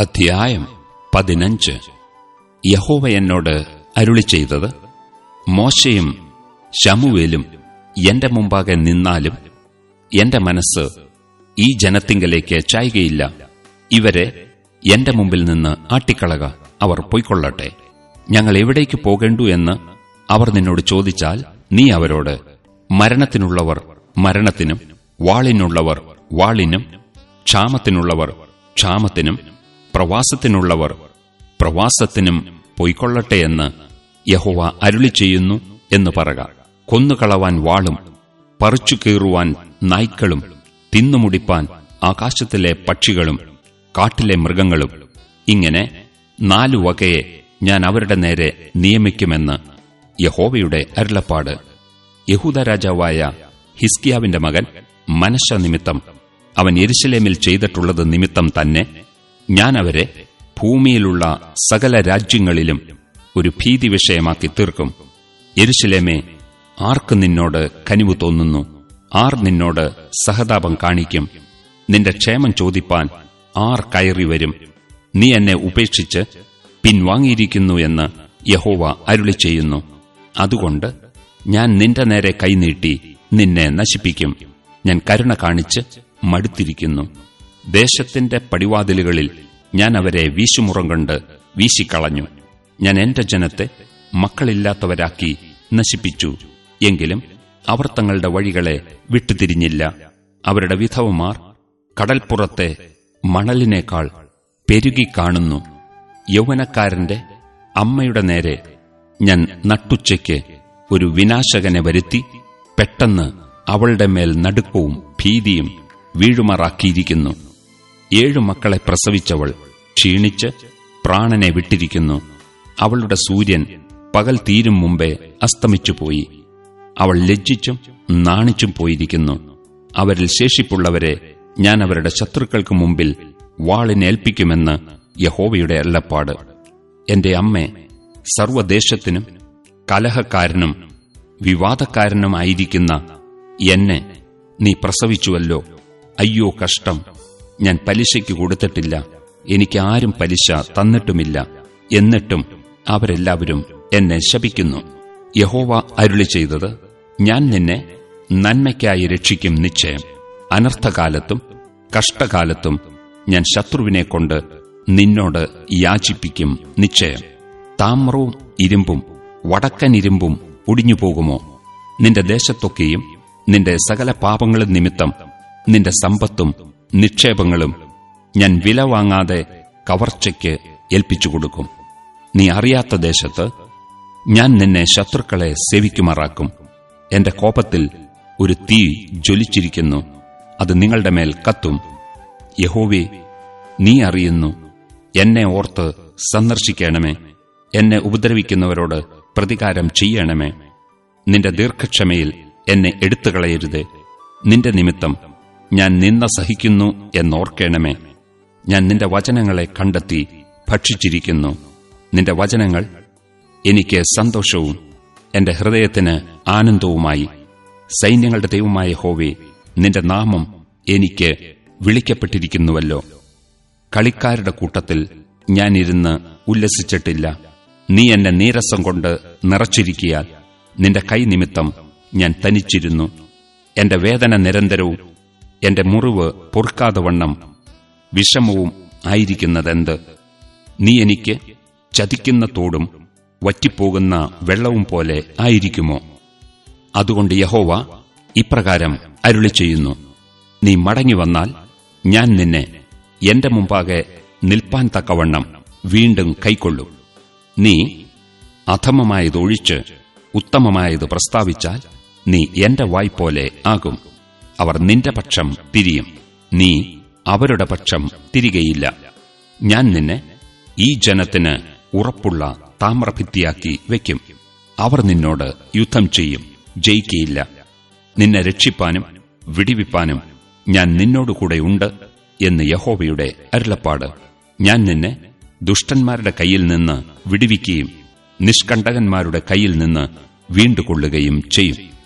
അധ്യായം പതിനഞ്ച്. യഹോവ എന്നോട് അരുളി ചെയ്തത് മോശയും ശമുവേലും എന്റെ മുമ്പാകെ നിന്നാലും എന്റെ മനസ്സ് ഈ ജനത്തിങ്കലേക്ക് ചായുകയില്ല. ഇവരെ എന്റെ മുമ്പിൽ നിന്ന് ആട്ടിക്കളക അവർ പൊയ്ക്കൊള്ളട്ടെ. ഞങ്ങൾ എവിടേക്ക് പോകേണ്ടു എന്ന് അവർ നിന്നോട് ചോദിച്ചാൽ നീ അവരോട് മരണത്തിനുള്ളവർ മരണത്തിനും വാളിനുള്ളവർ വാളിനും ക്ഷാമത്തിനുള്ളവർ ക്ഷാമത്തിനും പ്രവാസത്തിനുള്ളവർ പ്രവാസത്തിനും പൊയ്ക്കൊള്ളട്ടെ എന്ന് യഹോവ അരുളി ചെയ്യുന്നു എന്ന് പറക. കൊന്നുകളവാൻ വാളും പറിച്ചു കീറുവാൻ നായ്ക്കളും തിന്നുമുടിപ്പാൻ ആകാശത്തിലെ പക്ഷികളും കാട്ടിലെ മൃഗങ്ങളും. ഇങ്ങനെ നാലു വകയെ ഞാൻ അവരുടെ നേരെ നിയമിക്കുമെന്ന് യഹോവയുടെ അരുളപ്പാട്. യഹൂദ രാജാവായ ഹിസ്കിയാവിന്റെ മകൻ മനശ നിമിത്തം അവൻ എരിശിലേമിൽ ചെയ്തിട്ടുള്ളത് നിമിത്തം തന്നെ ഞാൻ അവരെ ഭൂമിയിലുള്ള സകല രാജ്യങ്ങളിലും ഒരു ഭീതി വിഷയമാക്കി തീർക്കും. എരുശിലേമേ ആർക്ക് നിന്നോട് കനിവ് തോന്നുന്നു? ആർ നിന്നോട് സഹതാപം കാണിക്കും? നിന്റെ ക്ഷേമം ചോദിപ്പാൻ ആർ കയറി വരും? നീ എന്നെ ഉപേക്ഷിച്ച് പിൻവാങ്ങിയിരിക്കുന്നു എന്ന് യഹോവ അരുളി ചെയ്യുന്നു. അതുകൊണ്ട് ഞാൻ നിന്റെ നേരെ കൈനീട്ടി നിന്നെ നശിപ്പിക്കും. ഞാൻ കരുണ കാണിച്ച് മടുത്തിരിക്കുന്നു. ദേശത്തിന്റെ പടിവാതിലുകളിൽ ഞാൻ അവരെ വീശുമുറം കണ്ട് വീശിക്കളഞ്ഞു. ഞാൻ എന്റെ ജനത്തെ മക്കളില്ലാത്തവരാക്കി നശിപ്പിച്ചു. എങ്കിലും അവർ തങ്ങളുടെ വഴികളെ വിട്ടുതിരിഞ്ഞില്ല. അവരുടെ വിധവമാർ കടൽപ്പുറത്തെ മണലിനേക്കാൾ കാണുന്നു. യൗവനക്കാരന്റെ അമ്മയുടെ നേരെ ഞാൻ നട്ടുച്ചയ്ക്ക് ഒരു വിനാശകനെ വരുത്തി പെട്ടെന്ന് അവളുടെ മേൽ നടുക്കവും ഭീതിയും വീഴുമാറാക്കിയിരിക്കുന്നു. ഏഴു മക്കളെ പ്രസവിച്ചവൾ ക്ഷീണിച്ച് പ്രാണനെ വിട്ടിരിക്കുന്നു. അവളുടെ സൂര്യൻ പകൽ തീരും മുമ്പേ അസ്തമിച്ചുപോയി അവൾ ലജ്ജിച്ചും നാണിച്ചും പോയിരിക്കുന്നു. അവരിൽ ശേഷിപ്പുള്ളവരെ ഞാൻ അവരുടെ ശത്രുക്കൾക്ക് മുമ്പിൽ വാളിനേൽപ്പിക്കുമെന്ന് യഹോവയുടെ അല്ലപ്പാട് എന്റെ അമ്മേ സർവദേശത്തിനും കലഹക്കാരനും വിവാദക്കാരനുമായിരിക്കുന്ന എന്നെ നീ പ്രസവിച്ചുവല്ലോ. അയ്യോ കഷ്ടം. ഞാൻ പലിശയ്ക്ക് കൊടുത്തിട്ടില്ല. എനിക്ക് ആരും പലിശ തന്നിട്ടുമില്ല. എന്നിട്ടും അവരെല്ലാവരും എന്നെ ശപിക്കുന്നു. യഹോവ അരുളി ചെയ്തത് ഞാൻ നിന്നെ നന്മയ്ക്കായി രക്ഷിക്കും നിശ്ചയം. അനർത്ഥകാലത്തും കഷ്ടകാലത്തും ഞാൻ ശത്രുവിനെ കൊണ്ട് നിന്നോട് യാചിപ്പിക്കും നിശ്ചയം. താമ്രവും ഇരുമ്പും വടക്കൻ ഇരുമ്പും ഒടിഞ്ഞു പോകുമോ നിന്റെ ദേശത്തൊക്കെയും നിന്റെ സകല പാപങ്ങളും നിമിത്തം നിന്റെ സമ്പത്തും നിക്ഷേപങ്ങളും ഞാൻ വില വാങ്ങാതെ കവർച്ചയ്ക്ക് ഏൽപ്പിച്ചു കൊടുക്കും. നീ അറിയാത്ത ദേശത്ത് ഞാൻ നിന്നെ ശത്രുക്കളെ സേവിക്കുമാറാക്കും. എന്റെ കോപത്തിൽ ഒരു തീ ജ്വലിച്ചിരിക്കുന്നു. അത് നിങ്ങളുടെ മേൽ കത്തും. യഹോവേ നീ അറിയുന്നു. എന്നെ ഓർത്ത് സന്ദർശിക്കണമേ. എന്നെ ഉപദ്രവിക്കുന്നവരോട് പ്രതികാരം ചെയ്യണമേ. നിന്റെ ദീർഘക്ഷമയിൽ എന്നെ എടുത്തുകളയരുതേ. നിന്റെ നിമിത്തം ഞാൻ നിന്ന സഹിക്കുന്നു എന്നോർക്കേണമേ. ഞാൻ നിന്റെ വചനങ്ങളെ കണ്ടെത്തി ഭക്ഷിച്ചിരിക്കുന്നു. നിന്റെ വചനങ്ങൾ എനിക്ക് സന്തോഷവും എന്റെ ഹൃദയത്തിന് ആനന്ദവുമായി. സൈന്യങ്ങളുടെ ദൈവമായ ഹോവേ നിന്റെ നാമം എനിക്ക് വിളിക്കപ്പെട്ടിരിക്കുന്നുവല്ലോ. കളിക്കാരുടെ കൂട്ടത്തിൽ ഞാനിരുന്ന് ഉല്ലസിച്ചിട്ടില്ല. നീ എന്നെ നീരസം കൊണ്ട് നിറച്ചിരിക്കിയാൽ നിന്റെ കൈ നിമിത്തം ഞാൻ തനിച്ചിരുന്നു. എന്റെ വേദന നിരന്തരവും എന്റെ മുറിവ് പൊറുക്കാതെ വണ്ണം വിഷമവും ആയിരിക്കുന്നതെന്ത്? നീ എനിക്ക് ചതിക്കുന്ന തോടും വറ്റിപ്പോകുന്ന വെള്ളവും പോലെ ആയിരിക്കുമോ? അതുകൊണ്ട് യഹോവ ഇപ്രകാരം അരുളി ചെയ്യുന്നു. നീ മടങ്ങി വന്നാൽ ഞാൻ നിന്നെ എന്റെ മുമ്പാകെ നിൽപ്പാൻ തക്കവണ്ണം വീണ്ടും കൈക്കൊള്ളും. നീ അധമമായതൊഴിച്ച് ഉത്തമമായത് പ്രസ്താവിച്ചാൽ നീ എന്റെ വായ്പോലെ ആകും. അവർ നിന്റെ പക്ഷം തിരിയും. നീ അവരുടെ പക്ഷം തിരികയില്ല. ഞാൻ നിന്നെ ഈ ജനത്തിന് ഉറപ്പുള്ള താമ്രഭിത്തിയാക്കി വയ്ക്കും. അവർ നിന്നോട് യുദ്ധം ചെയ്യും ജയിക്കയില്ല. നിന്നെ രക്ഷിപ്പാനും വിടിവിപ്പാനും ഞാൻ നിന്നോടുകൂടെ ഉണ്ട് എന്ന് യഹോവയുടെ അരുളപ്പാട്. ഞാൻ നിന്നെ ദുഷ്ടന്മാരുടെ കയ്യിൽ നിന്ന് വിടിവിക്കുകയും നിഷ്കണ്ടകന്മാരുടെ കയ്യിൽ നിന്ന് വീണ്ടുകൊള്ളുകയും ചെയ്യും.